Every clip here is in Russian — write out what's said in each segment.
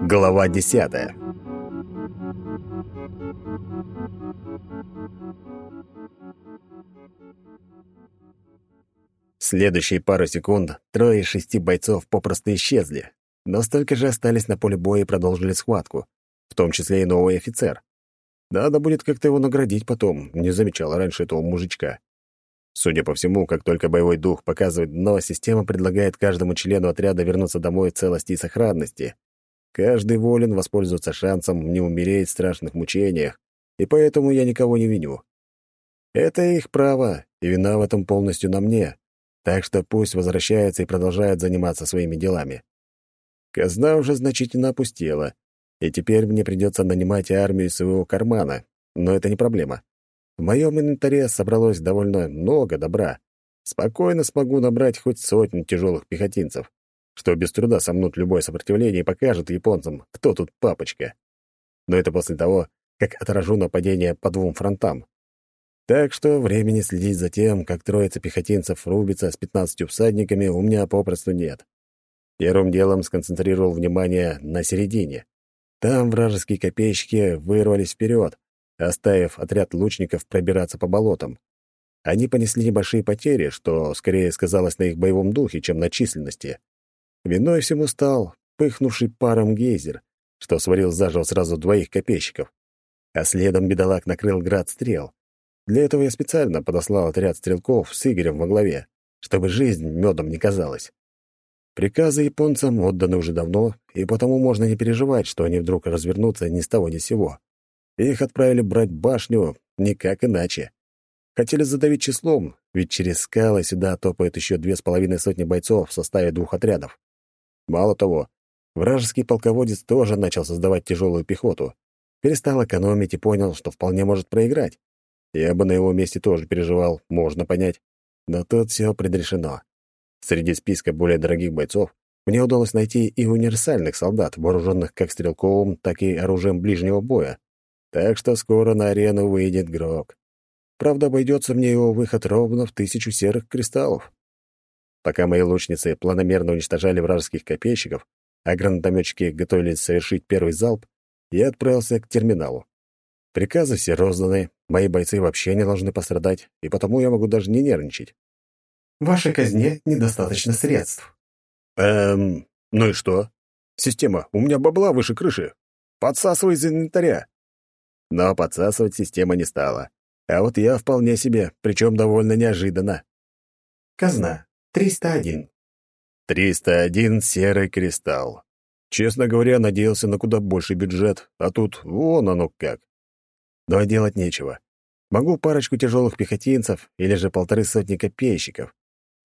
Глава десятая Следующие пару секунд трое из шести бойцов попросту исчезли, но столько же остались на поле боя и продолжили схватку, в том числе и новый офицер. Надо будет как-то его наградить потом, не замечал раньше этого мужичка. Судя по всему, как только боевой дух показывает дно, система предлагает каждому члену отряда вернуться домой в целости и сохранности. Каждый волен воспользоваться шансом не умереть в страшных мучениях, и поэтому я никого не виню. Это их право, и вина в этом полностью на мне, так что пусть возвращаются и продолжают заниматься своими делами. Казна уже значительно опустела, и теперь мне придется нанимать армию из своего кармана, но это не проблема. В моем инвентаре собралось довольно много добра. Спокойно смогу набрать хоть сотню тяжелых пехотинцев, что без труда сомнут любое сопротивление и покажет японцам, кто тут папочка. Но это после того, как отражу нападение по двум фронтам. Так что времени следить за тем, как троица пехотинцев рубится с пятнадцатью всадниками, у меня попросту нет. Первым делом сконцентрировал внимание на середине. Там вражеские копейщики вырвались вперед, оставив отряд лучников пробираться по болотам. Они понесли небольшие потери, что скорее сказалось на их боевом духе, чем на численности. Виной всему стал пыхнувший паром гейзер, что сварил заживо сразу двоих копейщиков. А следом бедолаг накрыл град стрел. Для этого я специально подослал отряд стрелков с Игорем во главе, чтобы жизнь медом не казалась. Приказы японцам отданы уже давно, и потому можно не переживать, что они вдруг развернутся ни с того ни с сего. Их отправили брать башню никак иначе. Хотели задавить числом, ведь через скалы сюда топают еще две с половиной сотни бойцов в составе двух отрядов. Мало того, вражеский полководец тоже начал создавать тяжелую пехоту. Перестал экономить и понял, что вполне может проиграть. Я бы на его месте тоже переживал, можно понять. Но тут все предрешено. Среди списка более дорогих бойцов мне удалось найти и универсальных солдат, вооруженных как стрелковым, так и оружием ближнего боя. Так что скоро на арену выйдет Грок. Правда, обойдется мне его выход ровно в тысячу серых кристаллов. Пока мои лучницы планомерно уничтожали вражеских копейщиков, а гранатометчики готовились совершить первый залп, я отправился к терминалу. Приказы все розданы, мои бойцы вообще не должны пострадать, и потому я могу даже не нервничать. В вашей казне недостаточно средств. Эм, ну и что? Система, у меня бабла выше крыши. Подсасывай из инвентаря. Но подсасывать система не стала. А вот я вполне себе, причем довольно неожиданно. Казна. 301. 301 серый кристалл. Честно говоря, надеялся на куда больший бюджет, а тут вон оно как. Но делать нечего. Могу парочку тяжелых пехотинцев или же полторы сотни копейщиков.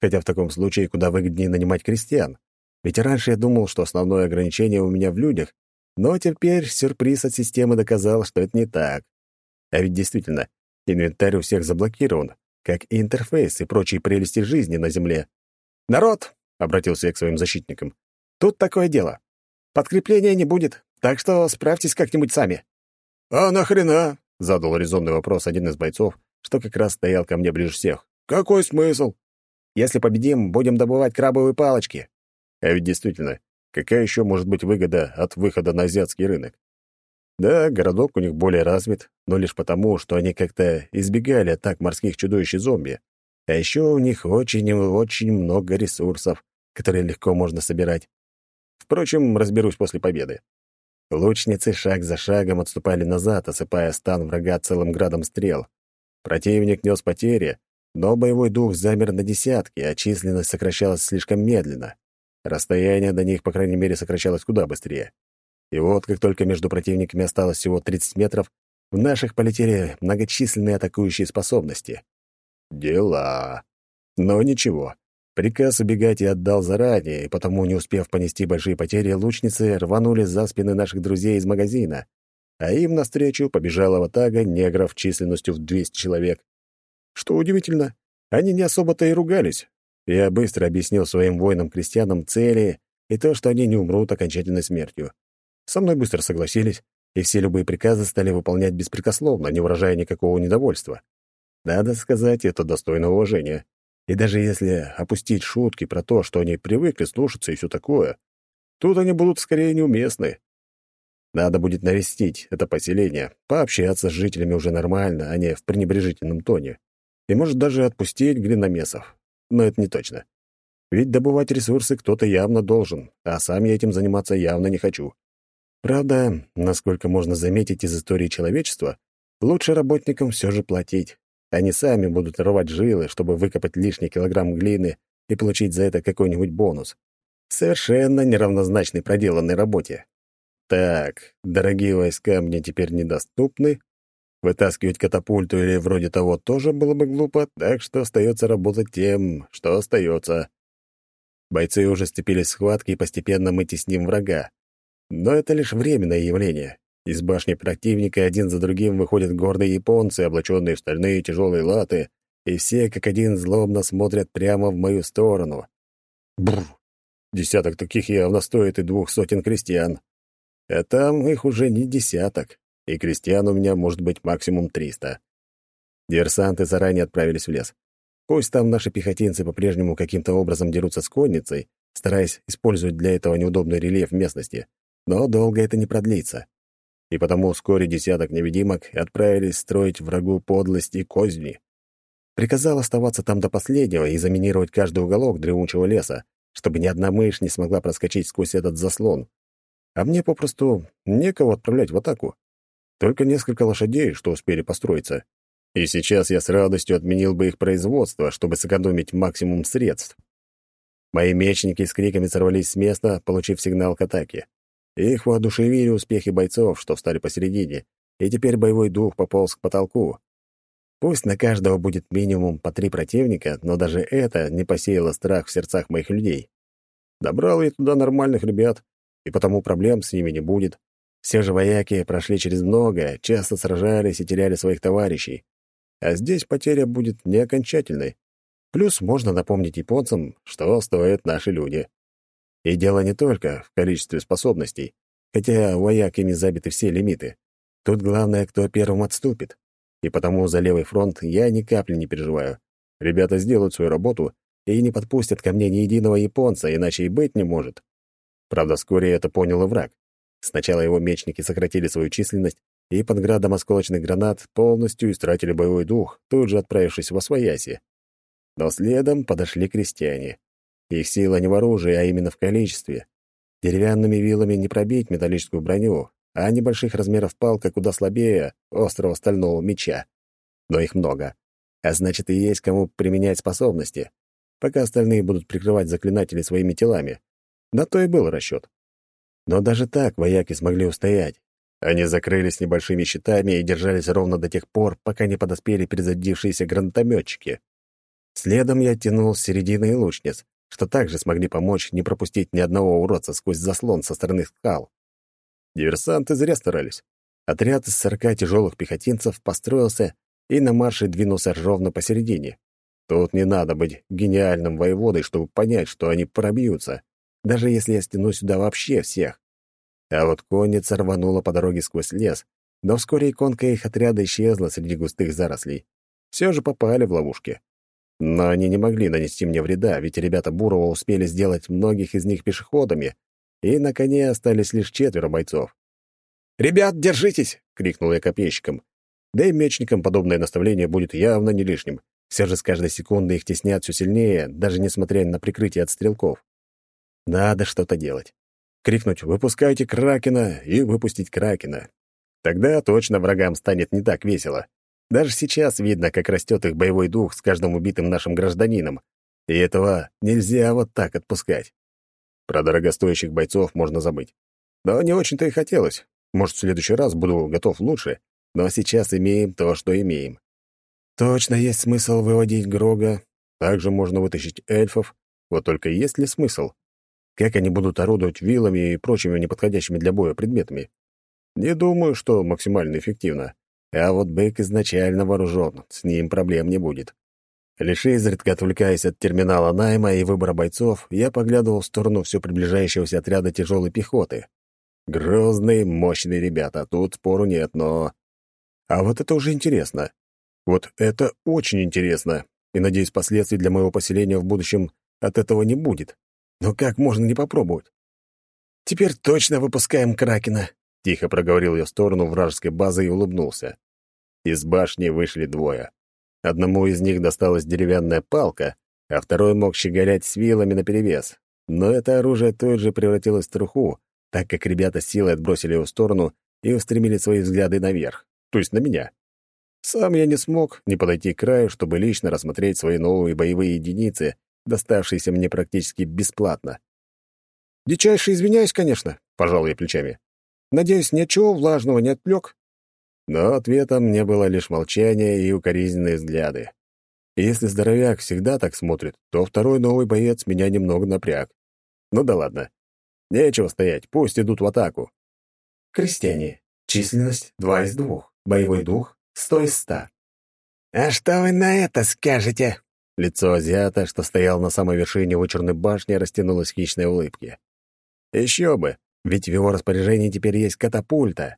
Хотя в таком случае куда выгоднее нанимать крестьян. Ведь раньше я думал, что основное ограничение у меня в людях, но теперь сюрприз от системы доказал, что это не так. А ведь действительно, инвентарь у всех заблокирован, как и интерфейс и прочие прелести жизни на Земле. «Народ!» — обратился я к своим защитникам. «Тут такое дело. Подкрепления не будет, так что справьтесь как-нибудь сами». «А нахрена?» — задал резонный вопрос один из бойцов, что как раз стоял ко мне ближе всех. «Какой смысл?» «Если победим, будем добывать крабовые палочки». А ведь действительно, какая еще может быть выгода от выхода на азиатский рынок? Да, городок у них более развит, но лишь потому, что они как-то избегали атак морских чудовищ и зомби. А еще у них очень и очень много ресурсов, которые легко можно собирать. Впрочем, разберусь после победы. Лучницы шаг за шагом отступали назад, осыпая стан врага целым градом стрел. Противник нес потери, но боевой дух замер на десятки, а численность сокращалась слишком медленно. Расстояние до них, по крайней мере, сокращалось куда быстрее. И вот, как только между противниками осталось всего 30 метров, в наших полетели многочисленные атакующие способности. Дела. Но ничего. Приказ убегать я отдал заранее, и потому, не успев понести большие потери, лучницы рванули за спины наших друзей из магазина, а им навстречу побежала ватага негров численностью в 200 человек. Что удивительно, они не особо-то и ругались. Я быстро объяснил своим воинам-крестьянам цели и то, что они не умрут окончательной смертью. Со мной быстро согласились, и все любые приказы стали выполнять беспрекословно, не выражая никакого недовольства. Надо сказать, это достойно уважения. И даже если опустить шутки про то, что они привыкли слушаться и все такое, Тут они будут скорее неуместны. Надо будет навестить это поселение, пообщаться с жителями уже нормально, а не в пренебрежительном тоне. И, может, даже отпустить глиномесов. Но это не точно. Ведь добывать ресурсы кто-то явно должен, а сам я этим заниматься явно не хочу. Правда, насколько можно заметить из истории человечества, лучше работникам все же платить. Они сами будут рвать жилы, чтобы выкопать лишний килограмм глины и получить за это какой-нибудь бонус. Совершенно неравнозначный проделанной работе. Так, дорогие войска мне теперь недоступны. Вытаскивать катапульту или вроде того тоже было бы глупо, так что остается работать тем, что остается. Бойцы уже сцепились в схватке, и постепенно мы тесним врага. Но это лишь временное явление. Из башни противника один за другим выходят гордые японцы, облаченные в стальные тяжелые латы, и все как один злобно смотрят прямо в мою сторону. Бррр! Десяток таких явно стоит и двух сотен крестьян. А там их уже не десяток, и крестьян у меня может быть максимум триста. Диверсанты заранее отправились в лес. Пусть там наши пехотинцы по-прежнему каким-то образом дерутся с конницей, стараясь использовать для этого неудобный рельеф местности, но долго это не продлится. И потому вскоре десяток невидимок отправились строить врагу подлость и козни. Приказал оставаться там до последнего и заминировать каждый уголок дремучего леса, чтобы ни одна мышь не смогла проскочить сквозь этот заслон. А мне попросту некого отправлять в атаку. Только несколько лошадей, что успели построиться. И сейчас я с радостью отменил бы их производство, чтобы сэкономить максимум средств. Мои мечники с криками сорвались с места, получив сигнал к атаке. Их воодушевили успехи бойцов, что встали посередине, и теперь боевой дух пополз к потолку. Пусть на каждого будет минимум по три противника, но даже это не посеяло страх в сердцах моих людей. Добрал я туда нормальных ребят, и потому проблем с ними не будет. Все же вояки прошли через многое, часто сражались и теряли своих товарищей. А здесь потеря будет не окончательной. Плюс можно напомнить японцам, что стоят наши люди. И дело не только в количестве способностей, хотя вояками забиты все лимиты. Тут главное, кто первым отступит. И потому за левый фронт я ни капли не переживаю. Ребята сделают свою работу и не подпустят ко мне ни единого японца, иначе и быть не может. Правда, вскоре это понял и враг. Сначала его мечники сократили свою численность и под градом осколочных гранат полностью истратили боевой дух, тут же отправившись в Освояси. Но следом подошли крестьяне. Их сила не в оружии, а именно в количестве. Деревянными вилами не пробить металлическую броню, а небольших размеров палка куда слабее острого стального меча. Но их много. А значит, и есть кому применять способности, пока остальные будут прикрывать заклинателей своими телами. На то и был расчет. Но даже так вояки смогли устоять. Они закрылись небольшими щитами и держались ровно до тех пор, пока не подоспели перезарядившиеся гранатометчики. Следом я тянул с середины и лучниц, что также смогли помочь не пропустить ни одного уродца сквозь заслон со стороны скал. Диверсанты зря старались. Отряд из сорока тяжелых пехотинцев построился и на марше двинулся ровно посередине. Тут не надо быть гениальным воеводой, чтобы понять, что они пробьются, даже если я стяну сюда вообще всех. А вот конница рванула по дороге сквозь лес, но вскоре иконка их отряда исчезла среди густых зарослей. Все же попали в ловушки. Но они не могли нанести мне вреда, ведь ребята Бурова успели сделать многих из них пешеходами, и на коне остались лишь четверо бойцов. «Ребят, держитесь!» — крикнул я копейщикам. Да и мечникам подобное наставление будет явно не лишним. Все же с каждой секунды их теснят все сильнее, даже несмотря на прикрытие от стрелков. Надо что-то делать. Крикнуть «Выпускайте Кракена!» и выпустить Кракена. Тогда точно врагам станет не так весело. Даже сейчас видно, как растет их боевой дух с каждым убитым нашим гражданином. И этого нельзя вот так отпускать. Про дорогостоящих бойцов можно забыть. Но не очень-то и хотелось. Может, в следующий раз буду готов лучше, но сейчас имеем то, что имеем. Точно есть смысл выводить Грога. Также можно вытащить эльфов. Вот только есть ли смысл? Как они будут орудовать вилами и прочими неподходящими для боя предметами? Не думаю, что максимально эффективно. А вот бык изначально вооружен, с ним проблем не будет. Лишь изредка отвлекаясь от терминала найма и выбора бойцов, я поглядывал в сторону все приближающегося отряда тяжелой пехоты. Грозные, мощные ребята, тут спору нет, но... А вот это уже интересно. Вот это очень интересно. И, надеюсь, последствий для моего поселения в будущем от этого не будет. Но как можно не попробовать? «Теперь точно выпускаем Кракена», — тихо проговорил я в сторону вражеской базы и улыбнулся. Из башни вышли двое. Одному из них досталась деревянная палка, а второй мог щеголять с вилами наперевес. Но это оружие тут же превратилось в труху, так как ребята силой отбросили его в сторону и устремили свои взгляды наверх, то есть на меня. Сам я не смог не подойти к краю, чтобы лично рассмотреть свои новые боевые единицы, доставшиеся мне практически бесплатно. «Дичайше извиняюсь, конечно», — пожал я плечами. «Надеюсь, ничего влажного не отвлек?» Но ответом мне было лишь молчание и укоризненные взгляды. Если здоровяк всегда так смотрит, то второй новый боец меня немного напряг. Ну да ладно. Нечего стоять, пусть идут в атаку. Крестьяне. Численность 2 из 2. Боевой дух 100 из 100. «А что вы на это скажете?» Лицо азиата, что стоял на самой вершине вычурной башни, растянулось в хищной улыбке. Еще бы, ведь в его распоряжении теперь есть катапульта.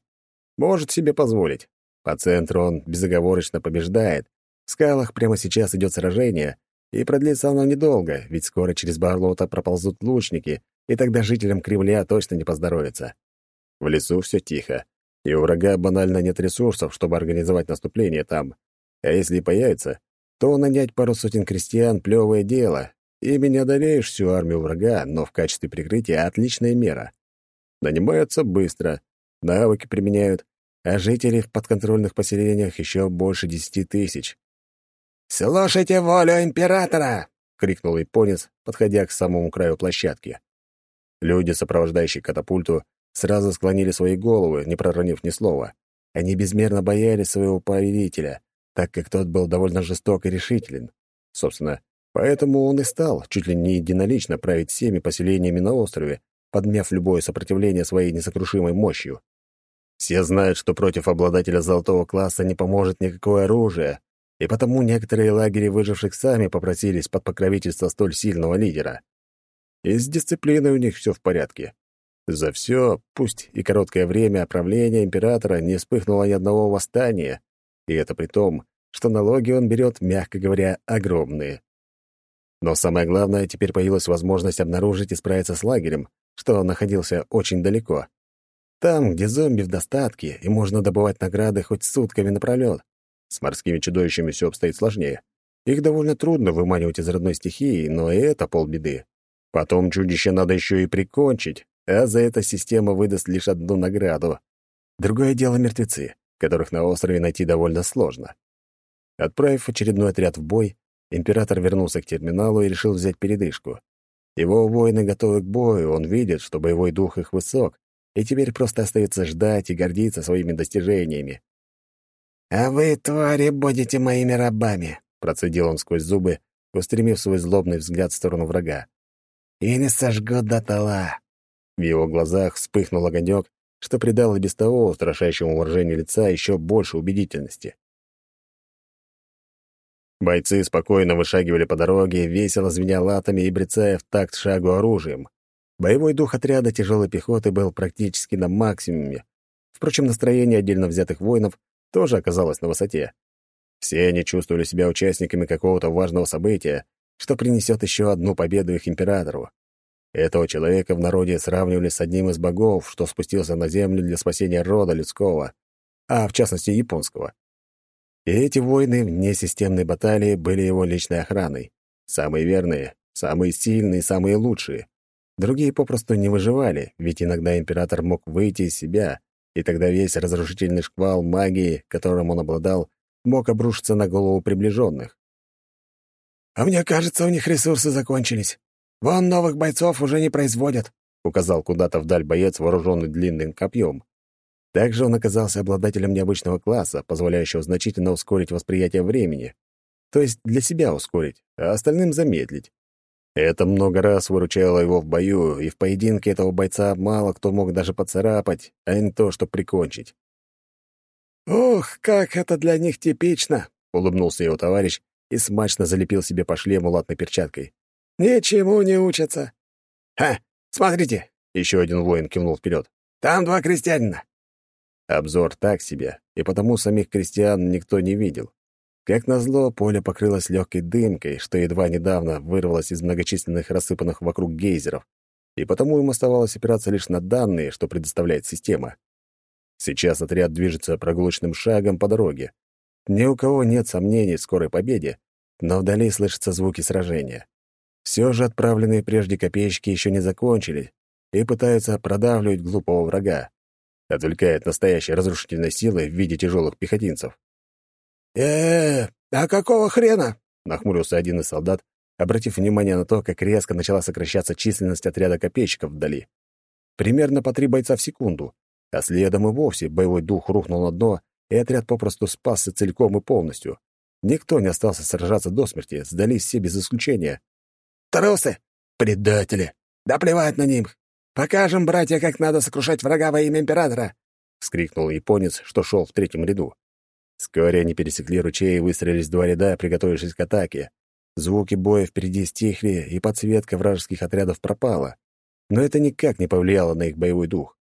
Может себе позволить. По центру он безоговорочно побеждает. В скалах прямо сейчас идет сражение, и продлится оно недолго, ведь скоро через болото проползут лучники, и тогда жителям Кремля точно не поздоровится. В лесу все тихо, и у врага банально нет ресурсов, чтобы организовать наступление там. А если и появится, то нанять пару сотен крестьян — плевое дело. Ими не одолеешь всю армию врага, но в качестве прикрытия отличная мера. Нанимаются быстро, навыки применяют, а жителей в подконтрольных поселениях еще больше десяти тысяч. «Слушайте волю императора!» — крикнул японец, подходя к самому краю площадки. Люди, сопровождающие катапульту, сразу склонили свои головы, не проронив ни слова. Они безмерно боялись своего повелителя, так как тот был довольно жесток и решителен. Собственно, поэтому он и стал чуть ли не единолично править всеми поселениями на острове, подмяв любое сопротивление своей несокрушимой мощью. Все знают, что против обладателя золотого класса не поможет никакое оружие, и потому некоторые лагеря выживших сами попросились под покровительство столь сильного лидера. И с дисциплиной у них все в порядке. За все, пусть и короткое время правления императора не вспыхнуло ни одного восстания, и это при том, что налоги он берет, мягко говоря, огромные. Но самое главное, теперь появилась возможность обнаружить и справиться с лагерем, что находился очень далеко. Там, где зомби в достатке, и можно добывать награды хоть сутками напролёт. С морскими чудовищами все обстоит сложнее. Их довольно трудно выманивать из родной стихии, но и это полбеды. Потом чудище надо еще и прикончить, а за это система выдаст лишь одну награду. Другое дело мертвецы, которых на острове найти довольно сложно. Отправив очередной отряд в бой, император вернулся к терминалу и решил взять передышку. Его воины готовы к бою, он видит, что боевой дух их высок, и теперь просто остается ждать и гордиться своими достижениями. «А вы, твари, будете моими рабами», — процедил он сквозь зубы, устремив свой злобный взгляд в сторону врага. «Или сожгу дотла». В его глазах вспыхнул огонек, что придало без того устрашающему выражению лица еще больше убедительности. Бойцы спокойно вышагивали по дороге, весело звеня латами и брецая в такт шагу оружием. Боевой дух отряда тяжелой пехоты был практически на максимуме. Впрочем, настроение отдельно взятых воинов тоже оказалось на высоте. Все они чувствовали себя участниками какого-то важного события, что принесет еще одну победу их императору. Этого человека в народе сравнивали с одним из богов, что спустился на землю для спасения рода людского, а в частности японского. И эти воины вне системной баталии были его личной охраной. Самые верные, самые сильные, самые лучшие. Другие попросту не выживали, ведь иногда император мог выйти из себя, и тогда весь разрушительный шквал магии, которым он обладал, мог обрушиться на голову приближенных. «А мне кажется, у них ресурсы закончились. Вон новых бойцов уже не производят», — указал куда-то вдаль боец, вооруженный длинным копьем. Также он оказался обладателем необычного класса, позволяющего значительно ускорить восприятие времени. То есть для себя ускорить, а остальным замедлить. Это много раз выручало его в бою, и в поединке этого бойца мало кто мог даже поцарапать, а не то, что прикончить. «Ух, как это для них типично!» — улыбнулся его товарищ и смачно залепил себе по шлему латной перчаткой. «Ничему не учатся!» «Ха! Смотрите!» — еще один воин кивнул вперед. «Там два крестьянина!» Обзор так себе, и потому самих крестьян никто не видел. Как назло, поле покрылось легкой дымкой, что едва недавно вырвалось из многочисленных рассыпанных вокруг гейзеров. и потому им оставалось опираться лишь на данные, что предоставляет система. Сейчас отряд движется прогулочным шагом по дороге. Ни у кого нет сомнений в скорой победе, но вдали слышатся звуки сражения. Все же отправленные прежде копеечки еще не закончили и пытаются продавливать глупого врага. Отвлекает настоящей разрушительной силой в виде тяжелых пехотинцев. э, -э а какого хрена?» — нахмурился один из солдат, обратив внимание на то, как резко начала сокращаться численность отряда копейщиков вдали. Примерно по три бойца в секунду, а следом и вовсе боевой дух рухнул на дно, и отряд попросту спасся целиком и полностью. Никто не остался сражаться до смерти, сдались все без исключения. «Трусы! Предатели! Да плевать на них! Покажем, братья, как надо сокрушать врага во имя императора!» — вскрикнул японец, что шел в третьем ряду. Вскоре они пересекли ручей и выстроились два ряда, приготовившись к атаке. Звуки боя впереди стихли, и подсветка вражеских отрядов пропала. Но это никак не повлияло на их боевой дух.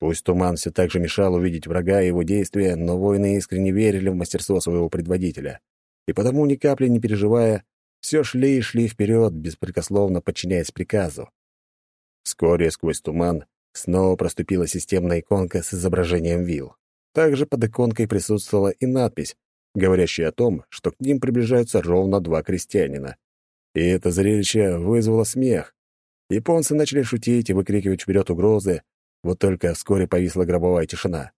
Пусть туман все так же мешал увидеть врага и его действия, но воины искренне верили в мастерство своего предводителя. И потому, ни капли не переживая, все шли и шли вперед, беспрекословно подчиняясь приказу. Вскоре сквозь туман снова проступила системная иконка с изображением вил. Также под иконкой присутствовала и надпись, говорящая о том, что к ним приближаются ровно два крестьянина. И это зрелище вызвало смех. Японцы начали шутить и выкрикивать вперед угрозы, вот только вскоре повисла гробовая тишина.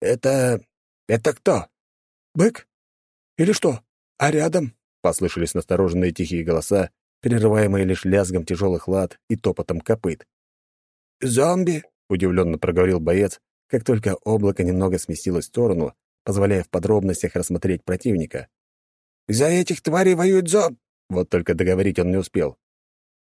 «Это... это кто? Бык? Или что? А рядом?» Послышались настороженные тихие голоса, прерываемые лишь лязгом тяжелых лад и топотом копыт. «Зомби?» — удивленно проговорил боец, как только облако немного сместилось в сторону, позволяя в подробностях рассмотреть противника. «За этих тварей воюют зом...» Вот только договорить он не успел.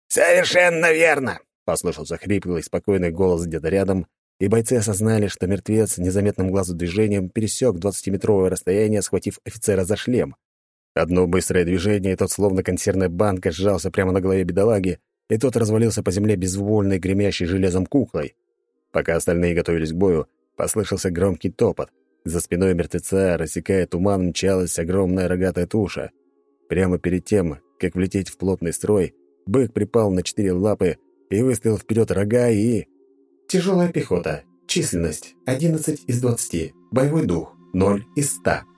«Совершенно верно!» — послышался хриплый, спокойный голос где-то рядом, и бойцы осознали, что мертвец незаметным глазу движением пересек двадцатиметровое расстояние, схватив офицера за шлем. Одно быстрое движение, и тот, словно консервная банка, сжался прямо на голове бедолаги, и тот развалился по земле безвольной, гремящей железом куклой. Пока остальные готовились к бою, послышался громкий топот. За спиной мертвеца, рассекая туман, мчалась огромная рогатая туша. Прямо перед тем, как влететь в плотный строй, бык припал на четыре лапы и выставил вперед рога и... Тяжелая пехота. Численность 11 из 20. Боевой дух 0 из 100.